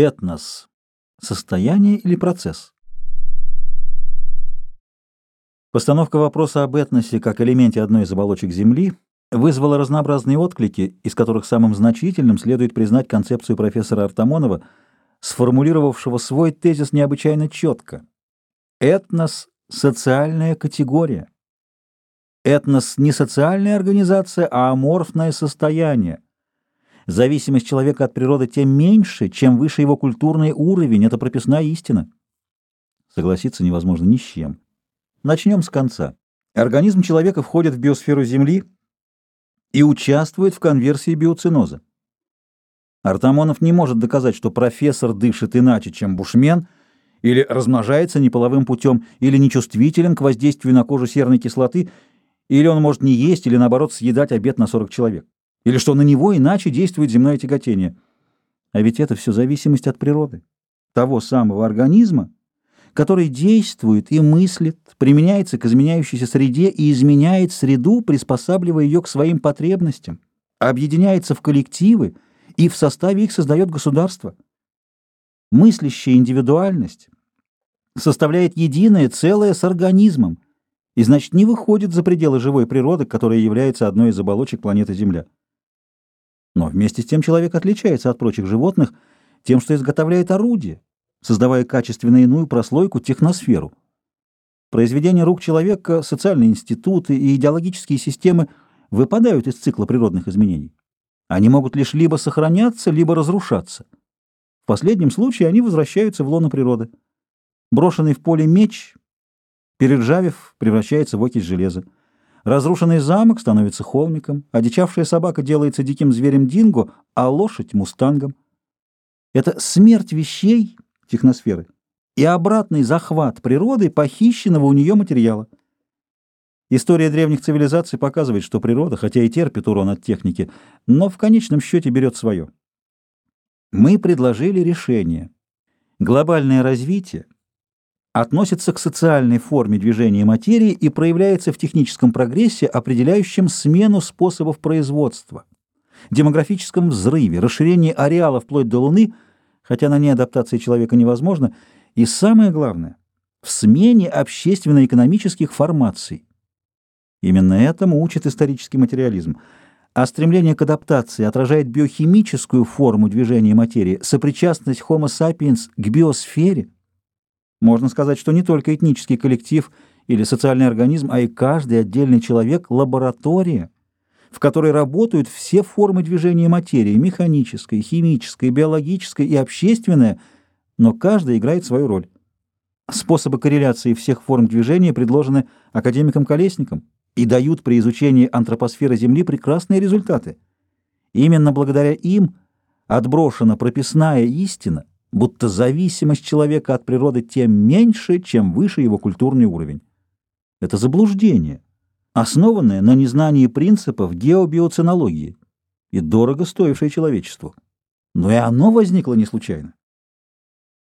Этнос – состояние или процесс? Постановка вопроса об этносе как элементе одной из оболочек Земли вызвала разнообразные отклики, из которых самым значительным следует признать концепцию профессора Артамонова, сформулировавшего свой тезис необычайно четко. Этнос – социальная категория. Этнос не социальная организация, а аморфное состояние – Зависимость человека от природы тем меньше, чем выше его культурный уровень. Это прописная истина. Согласиться невозможно ни с чем. Начнем с конца. Организм человека входит в биосферу Земли и участвует в конверсии биоциноза. Артамонов не может доказать, что профессор дышит иначе, чем бушмен, или размножается неполовым путем, или нечувствителен к воздействию на кожу серной кислоты, или он может не есть, или наоборот съедать обед на 40 человек или что на него иначе действует земное тяготение. А ведь это все зависимость от природы, того самого организма, который действует и мыслит, применяется к изменяющейся среде и изменяет среду, приспосабливая ее к своим потребностям, объединяется в коллективы и в составе их создает государство. Мыслящая индивидуальность составляет единое целое с организмом и, значит, не выходит за пределы живой природы, которая является одной из оболочек планеты Земля. Но вместе с тем человек отличается от прочих животных тем, что изготовляет орудие, создавая качественно иную прослойку техносферу. Произведения рук человека, социальные институты и идеологические системы выпадают из цикла природных изменений. Они могут лишь либо сохраняться, либо разрушаться. В последнем случае они возвращаются в лоно природы. Брошенный в поле меч, перержавив, превращается в окись железа. Разрушенный замок становится холмиком, одичавшая собака делается диким зверем динго, а лошадь — мустангом. Это смерть вещей техносферы и обратный захват природы похищенного у нее материала. История древних цивилизаций показывает, что природа, хотя и терпит урон от техники, но в конечном счете берет свое. Мы предложили решение. Глобальное развитие — относится к социальной форме движения материи и проявляется в техническом прогрессе, определяющем смену способов производства, демографическом взрыве, расширении ареала вплоть до Луны, хотя на ней адаптация человека невозможна, и самое главное — в смене общественно-экономических формаций. Именно этому учит исторический материализм. А стремление к адаптации отражает биохимическую форму движения материи, сопричастность Homo sapiens к биосфере — можно сказать, что не только этнический коллектив или социальный организм, а и каждый отдельный человек — лаборатория, в которой работают все формы движения материи — механическая, химическая, биологическая и общественная, но каждая играет свою роль. Способы корреляции всех форм движения предложены академиком Колесником и дают при изучении антропосферы Земли прекрасные результаты. Именно благодаря им отброшена прописная истина — будто зависимость человека от природы тем меньше, чем выше его культурный уровень. Это заблуждение, основанное на незнании принципов геобиоценологии и дорого стоившее человечеству. Но и оно возникло не случайно.